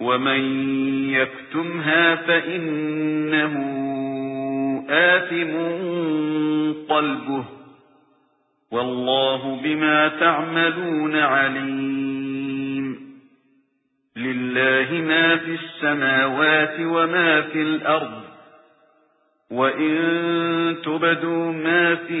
وَمَن يَكْتُمْهَا فَإِنَّهُ آثِمٌ قَلْبُهُ وَاللَّهُ بِمَا تَعْمَلُونَ عَلِيمٌ لِلَّهِ مَا فِي السَّمَاوَاتِ وَمَا فِي الْأَرْضِ وَإِن تُبْدُوا مَا فِي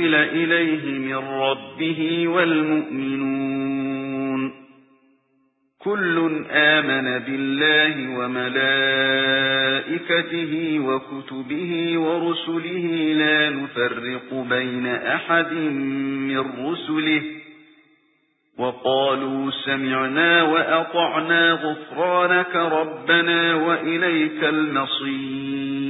أُنْزِلَ إِلَيْهِ مِنْ رَبِّهِ وَالْمُؤْمِنُونَ. كُلٌّ آمَنَ بِاللَّهِ وَمَلَائِكَتِهِ وَكُتُبِهِ وَرُسُلِهِ لَا نُفَرِّقُ بَيْنَ أَحَدٍ مِنْ رُسُلِهِ. وَقَالُوا سَمِعْنَا وَأَطَعْنَا غُفْرَانَكَ رَبَّنَا وَإِلَيْكَ الْمَصِيرُ.